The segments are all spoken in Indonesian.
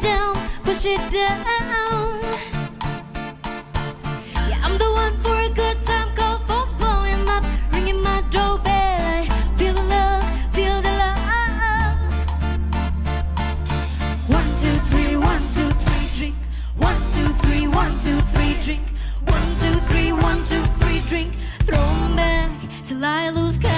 down, push it down. Yeah, I'm the one for a good time. Call phones blowing up, ringing my doorbell. I feel the love, feel the love. One, two, three, one, two, three, drink. One, two, three, one, two, three, drink. One, two, three, one, two, three, drink. Throw 'em back till I lose count.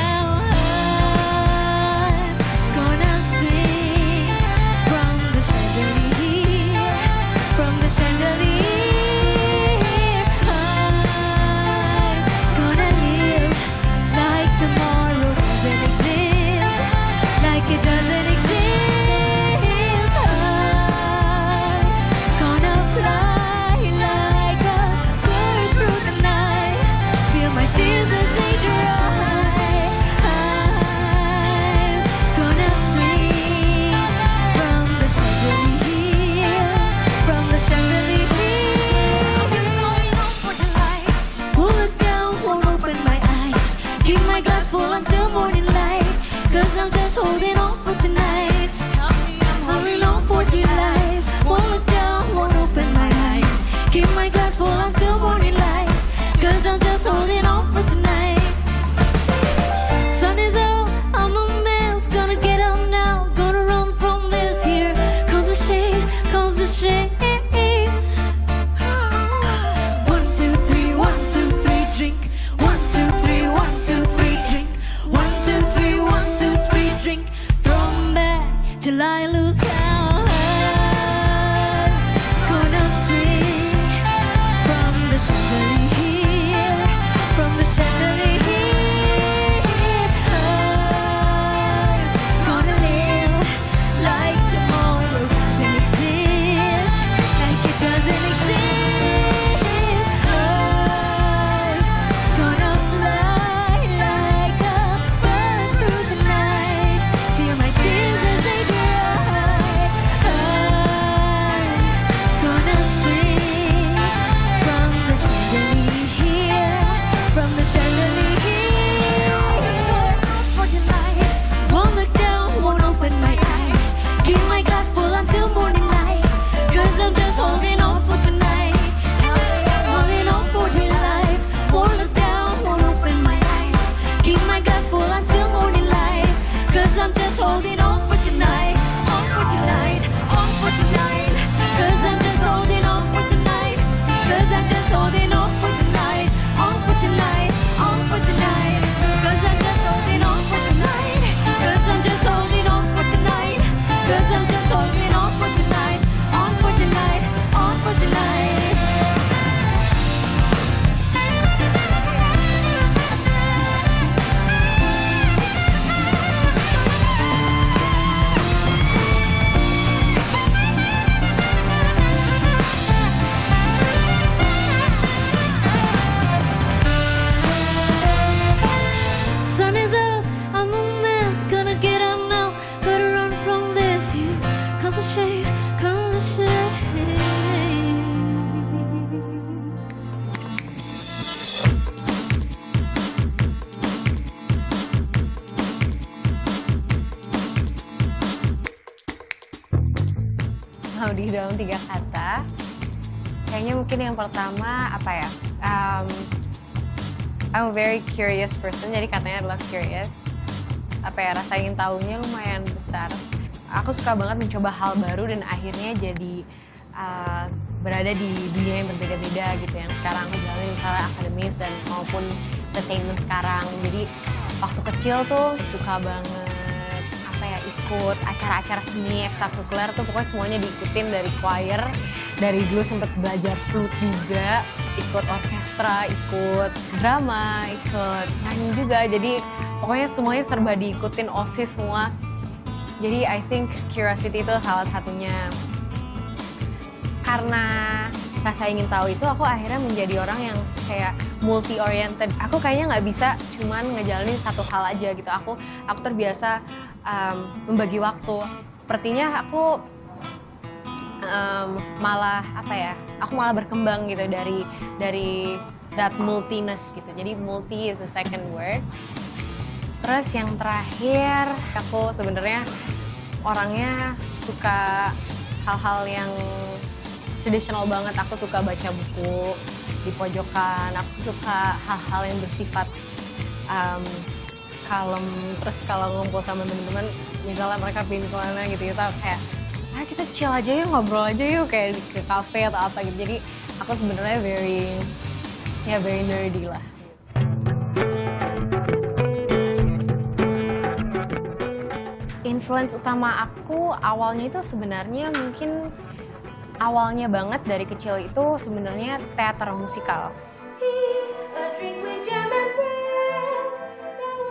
Mau di dalam tiga kata kayaknya mungkin yang pertama apa ya um, I'm a very curious person jadi katanya adalah curious. Apa ya rasa ingin tahunya lumayan besar. Aku suka banget mencoba hal baru dan akhirnya jadi uh, berada di dunia yang berbeda-beda gitu yang sekarang aku jalani misalnya akademis dan maupun entertainment sekarang. Jadi waktu kecil tuh suka banget ikut acara-acara seni ekstrakurikuler tuh pokoknya semuanya diikutin dari choir dari dulu sempet belajar flute juga ikut orkestra ikut drama ikut nyanyi juga. Jadi pokoknya semuanya serba diikutin osis semua. Jadi I think curiosity itu salah satunya. Karena rasa ingin tahu itu aku akhirnya menjadi orang yang kayak multi oriented aku kayaknya nggak bisa cuman ngejalanin satu hal aja gitu. Aku aku terbiasa um, membagi waktu. Sepertinya aku um, malah apa ya aku malah berkembang gitu dari dari that multiness gitu. Jadi multi is the second word. Terus yang terakhir aku sebenarnya orangnya suka hal-hal yang tradisional banget. Aku suka baca buku di pojokan. Aku suka hal-hal yang bersifat um, kalem. Terus kalau ngumpul sama teman-teman, misalnya mereka pindah ke mana gitu, kita kayak ah kita chill aja yuk ngobrol aja yuk kayak ke cafe atau apa gitu. Jadi aku sebenarnya very ya very nerdy lah. Influence utama aku awalnya itu sebenarnya mungkin awalnya banget dari kecil itu sebenarnya teater musikal.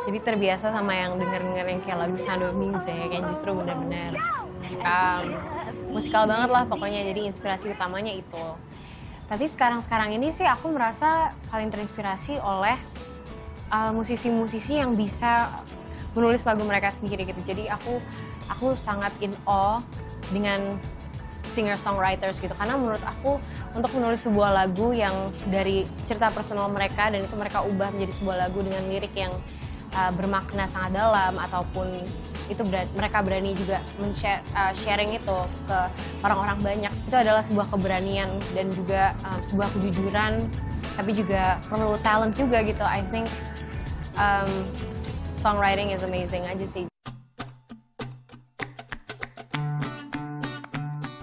Jadi terbiasa sama yang denger-denger yang kayak lagu Sound of Music yang justru benar-benar um, musikal banget lah pokoknya. Jadi inspirasi utamanya itu. Tapi sekarang-sekarang ini sih aku merasa paling terinspirasi oleh uh, musisi-musisi yang bisa menulis lagu mereka sendiri gitu. Jadi aku aku sangat in awe dengan singer songwriters gitu. Karena menurut aku untuk menulis sebuah lagu yang dari cerita personal mereka dan itu mereka ubah menjadi sebuah lagu dengan lirik yang uh, bermakna sangat dalam ataupun itu ber- mereka berani juga men-share- uh, sharing itu ke orang-orang banyak. Itu adalah sebuah keberanian dan juga um, sebuah kejujuran tapi juga perlu talent juga gitu. I think um, songwriting is amazing aja sih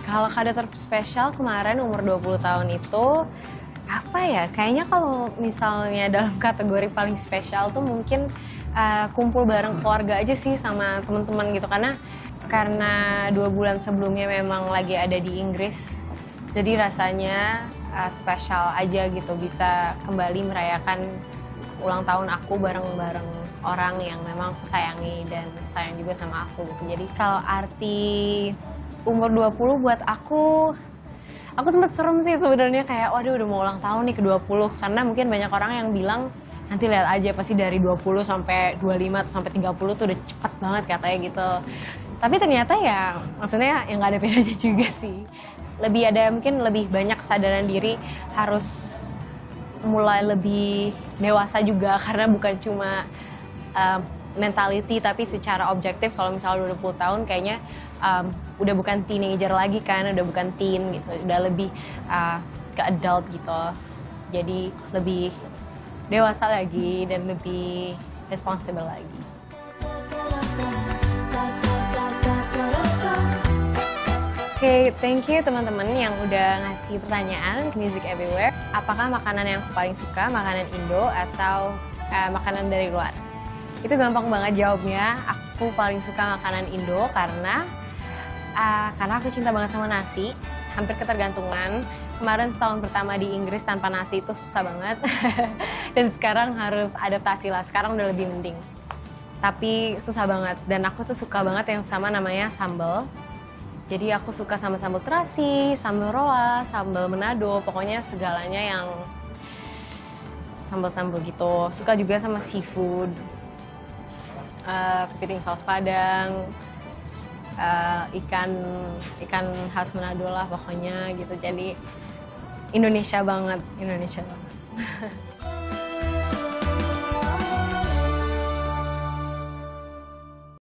Kalau kado terspesial kemarin umur 20 tahun itu apa ya? Kayaknya kalau misalnya dalam kategori paling spesial tuh mungkin uh, kumpul bareng keluarga aja sih sama teman-teman gitu karena karena dua bulan sebelumnya memang lagi ada di Inggris jadi rasanya uh, spesial aja gitu bisa kembali merayakan ulang tahun aku bareng-bareng orang yang memang sayangi dan sayang juga sama aku gitu. Jadi kalau arti umur 20 buat aku aku sempet serem sih sebenarnya kayak waduh udah mau ulang tahun nih ke 20 karena mungkin banyak orang yang bilang nanti lihat aja pasti dari 20 sampai 25 atau sampai 30 tuh udah cepat banget katanya gitu. Tapi ternyata ya maksudnya yang nggak ada bedanya juga sih. Lebih ada mungkin lebih banyak kesadaran diri harus mulai lebih dewasa juga karena bukan cuma um, mentality tapi secara objektif kalau misalnya 20 tahun kayaknya um, udah bukan teenager lagi kan udah bukan teen gitu udah lebih uh, ke adult gitu jadi lebih dewasa lagi dan lebih responsible lagi Oke, thank you teman-teman yang udah ngasih pertanyaan ke Music Everywhere. Apakah makanan yang paling suka, makanan Indo atau eh, makanan dari luar? Itu gampang banget jawabnya. Aku paling suka makanan Indo karena eh, karena aku cinta banget sama nasi, hampir ketergantungan. Kemarin tahun pertama di Inggris tanpa nasi itu susah banget. Dan sekarang harus adaptasi lah. Sekarang udah lebih mending. Tapi susah banget. Dan aku tuh suka banget yang sama namanya sambal. Jadi aku suka sama sambal terasi, sambal roa, sambal menado, pokoknya segalanya yang sambal-sambal gitu. Suka juga sama seafood, Eh, kepiting saus padang, eh, ikan ikan khas Manado lah pokoknya gitu. Jadi Indonesia banget, Indonesia banget.